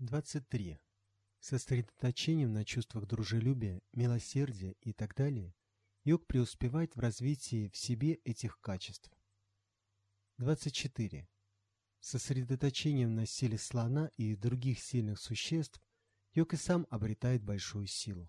23. Сосредоточением на чувствах дружелюбия, милосердия и так далее йог преуспевает в развитии в себе этих качеств. 24. Сосредоточением на силе слона и других сильных существ йог и сам обретает большую силу.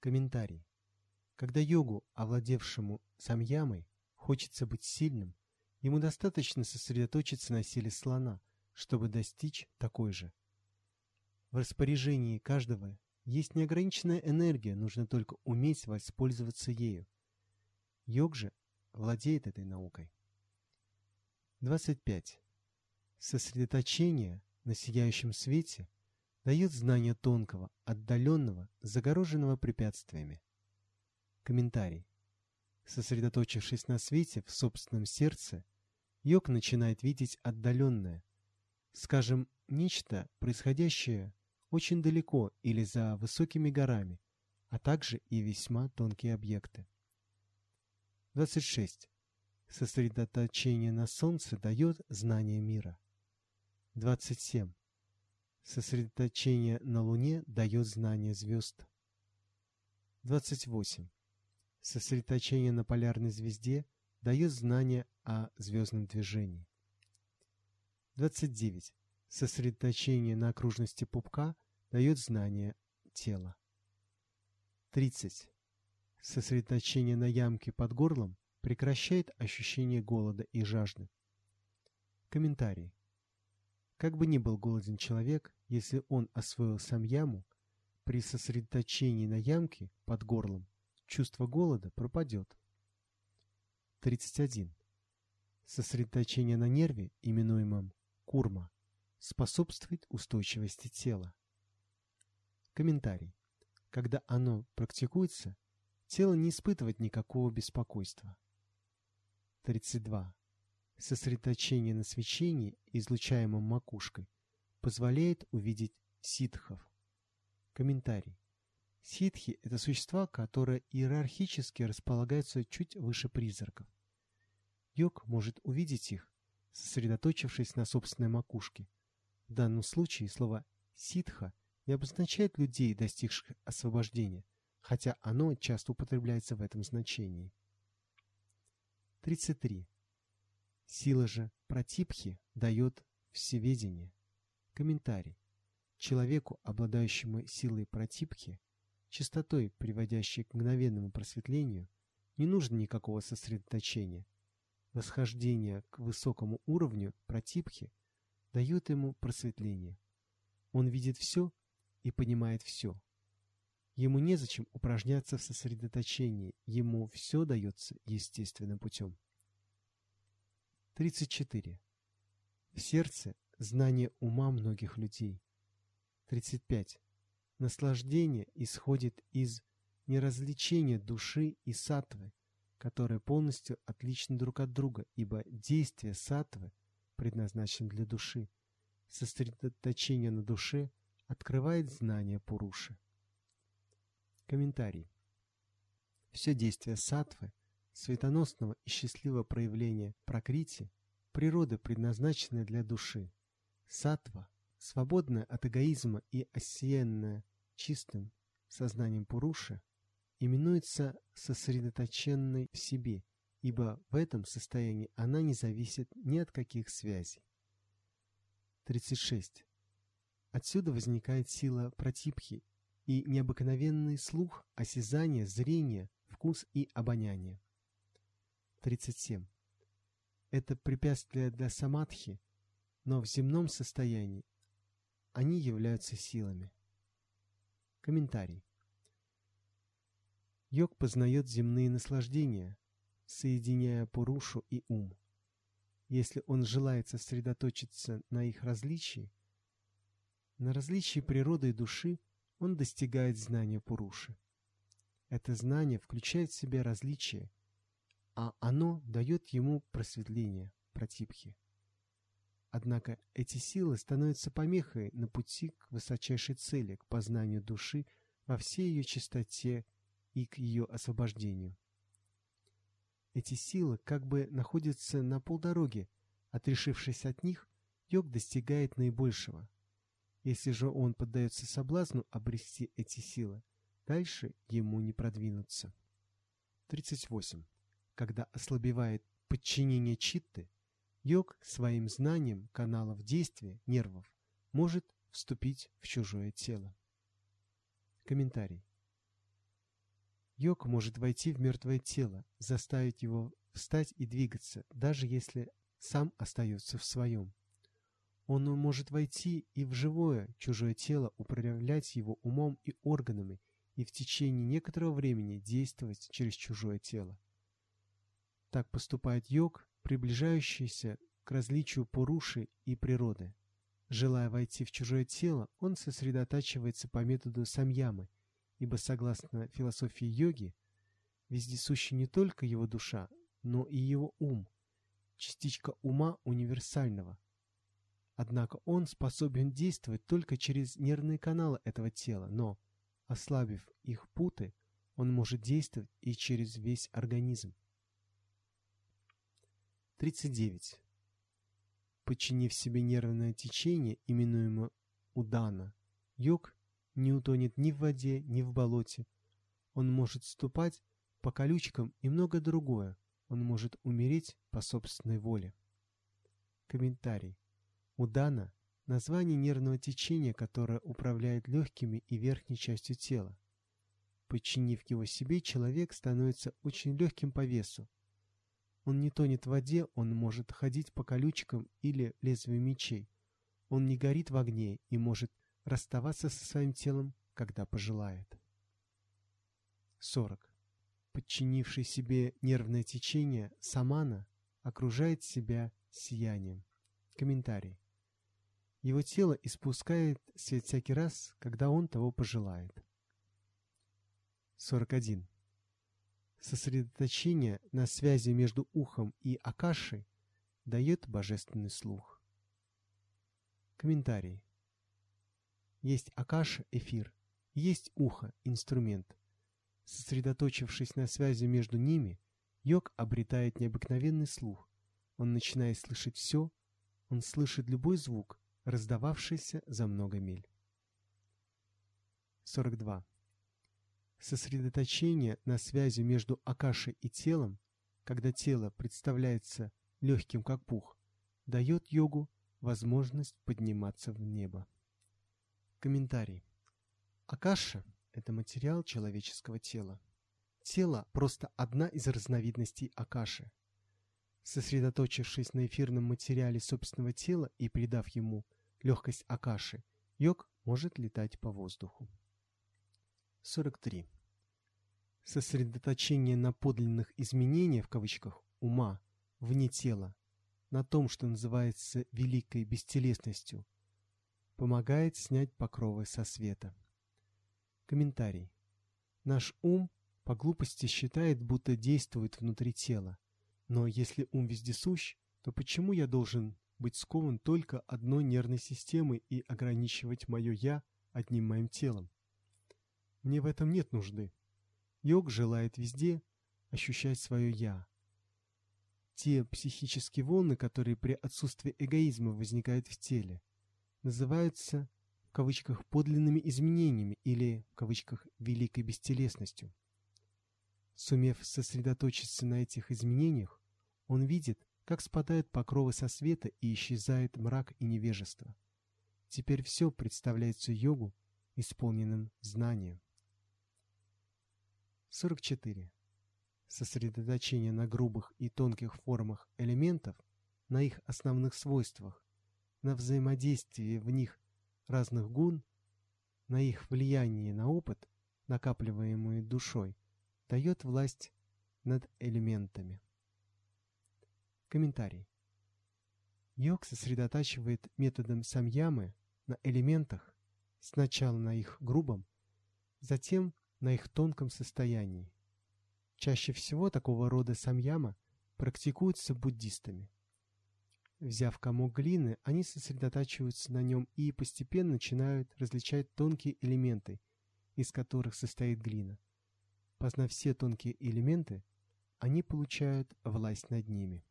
Комментарий. Когда йогу, овладевшему самьямой, хочется быть сильным, ему достаточно сосредоточиться на силе слона, чтобы достичь такой же. В распоряжении каждого есть неограниченная энергия, нужно только уметь воспользоваться ею. Йог же владеет этой наукой. 25. Сосредоточение на сияющем свете дает знание тонкого, отдаленного, загороженного препятствиями. Комментарий. Сосредоточившись на свете в собственном сердце, йог начинает видеть отдаленное, скажем, нечто, происходящее очень далеко или за высокими горами, а также и весьма тонкие объекты. 26. Сосредоточение на Солнце дает знание мира. 27. Сосредоточение на Луне дает знание звезд. 28. Сосредоточение на полярной звезде дает знание о звездном движении. 29. Сосредоточение на окружности пупка дает знание тела. 30. Сосредоточение на ямке под горлом прекращает ощущение голода и жажды. Комментарий. Как бы ни был голоден человек, если он освоил сам яму, при сосредоточении на ямке под горлом чувство голода пропадет. 31. Сосредоточение на нерве, именуемом курма, способствует устойчивости тела. Комментарий. Когда оно практикуется, тело не испытывает никакого беспокойства. 32. Сосредоточение на свечении, излучаемом макушкой, позволяет увидеть ситхов. Комментарий. Ситхи – это существа, которые иерархически располагаются чуть выше призраков. Йог может увидеть их, сосредоточившись на собственной макушке. В данном случае слово «ситха» не обозначает людей, достигших освобождения, хотя оно часто употребляется в этом значении. 33. Сила же протипхи дает всеведение. Комментарий. Человеку, обладающему силой протипхи, чистотой, приводящей к мгновенному просветлению, не нужно никакого сосредоточения. Восхождение к высокому уровню протипхи дает ему просветление. Он видит все и понимает все. Ему незачем упражняться в сосредоточении, ему все дается естественным путем. 34. В сердце знание ума многих людей. 35. Наслаждение исходит из неразличения души и сатвы, которые полностью отличны друг от друга, ибо действие сатвы предназначено для души. Сосредоточение на душе – открывает знание Пуруши. Комментарий. Все действия сатвы, светоносного и счастливого проявления пракрити, природы, предназначенной для души. Сатва, свободная от эгоизма и осиянная чистым сознанием Пуруши, именуется сосредоточенной в себе, ибо в этом состоянии она не зависит ни от каких связей. 36. Отсюда возникает сила протипхи и необыкновенный слух, осязание, зрение, вкус и обоняние. 37. Это препятствие для самадхи, но в земном состоянии они являются силами. Комментарий. Йог познает земные наслаждения, соединяя Пурушу и ум. Если он желает сосредоточиться на их различии, на различии природы и души он достигает знания Пуруши. Это знание включает в себя различия, а оно дает ему просветление, протипхи. Однако эти силы становятся помехой на пути к высочайшей цели, к познанию души во всей ее чистоте и к ее освобождению. Эти силы как бы находятся на полдороге, отрешившись от них, йог достигает наибольшего, Если же он поддается соблазну обрести эти силы, дальше ему не продвинуться. 38. Когда ослабевает подчинение читты, йог своим знанием каналов действия нервов может вступить в чужое тело. Комментарий. Йог может войти в мертвое тело, заставить его встать и двигаться, даже если сам остается в своем. Он может войти и в живое, чужое тело, управлять его умом и органами и в течение некоторого времени действовать через чужое тело. Так поступает йог, приближающийся к различию Пуруши и природы. Желая войти в чужое тело, он сосредотачивается по методу самьямы, ибо согласно философии йоги, вездесуща не только его душа, но и его ум, частичка ума универсального. Однако он способен действовать только через нервные каналы этого тела, но, ослабив их путы, он может действовать и через весь организм. 39. Подчинив себе нервное течение, именуемое удана, йог не утонет ни в воде, ни в болоте. Он может ступать по колючкам и многое другое. Он может умереть по собственной воле. Комментарий. Удана – название нервного течения, которое управляет легкими и верхней частью тела. Подчинив его себе, человек становится очень легким по весу, он не тонет в воде, он может ходить по колючкам или лезвию мечей. Он не горит в огне и может расставаться со своим телом, когда пожелает. 40. Подчинивший себе нервное течение, самана окружает себя сиянием. Комментарий. Его тело испускает свет всякий раз, когда он того пожелает. 41. Сосредоточение на связи между ухом и акашей дает божественный слух. Комментарий. Есть акаша – эфир, есть ухо – инструмент. Сосредоточившись на связи между ними, йог обретает необыкновенный слух. Он начинает слышать все, он слышит любой звук, раздававшийся за много миль. 42. Сосредоточение на связи между акашей и телом, когда тело представляется легким как пух, дает йогу возможность подниматься в небо. Комментарий. Акаша – это материал человеческого тела. Тело – просто одна из разновидностей акаши. Сосредоточившись на эфирном материале собственного тела и придав ему легкость акаши, йог может летать по воздуху. 43. Сосредоточение на подлинных изменениях в кавычках ума вне тела, на том, что называется великой бестелесностью, помогает снять покровы со света. Комментарий. Наш ум по глупости считает, будто действует внутри тела. Но если ум вездесущ, то почему я должен быть скован только одной нервной системой и ограничивать мое «я» одним моим телом? Мне в этом нет нужды. Йог желает везде ощущать свое «я». Те психические волны, которые при отсутствии эгоизма возникают в теле, называются в кавычках подлинными изменениями или в кавычках великой бестелесностью. Сумев сосредоточиться на этих изменениях, он видит, как спадают покровы со света и исчезает мрак и невежество. Теперь все представляется йогу исполненным знанием. 44. Сосредоточение на грубых и тонких формах элементов, на их основных свойствах, на взаимодействии в них разных гун, на их влияние на опыт, накапливаемый душой, дает власть над элементами. Комментарий. Йог сосредотачивает методом самьямы на элементах, сначала на их грубом, затем на их тонком состоянии. Чаще всего такого рода самьяма практикуются буддистами. Взяв комок глины, они сосредотачиваются на нем и постепенно начинают различать тонкие элементы, из которых состоит глина. Познав все тонкие элементы, они получают власть над ними.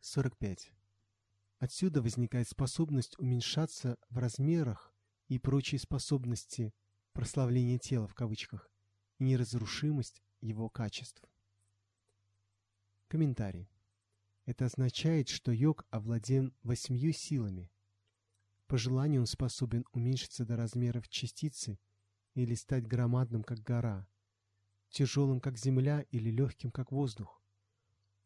45. Отсюда возникает способность уменьшаться в размерах и прочие способности прославления тела в кавычках и неразрушимость его качеств. Комментарий. Это означает, что йог овладен восьмью силами. По желанию он способен уменьшиться до размеров частицы или стать громадным, как гора, тяжелым, как земля, или легким, как воздух.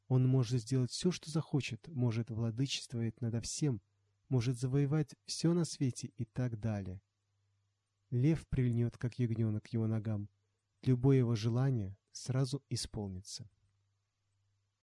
Он может сделать все, что захочет, может владычествовать надо всем, может завоевать все на свете и так далее. Лев прильнет, как ягненок, к его ногам. Любое его желание сразу исполнится.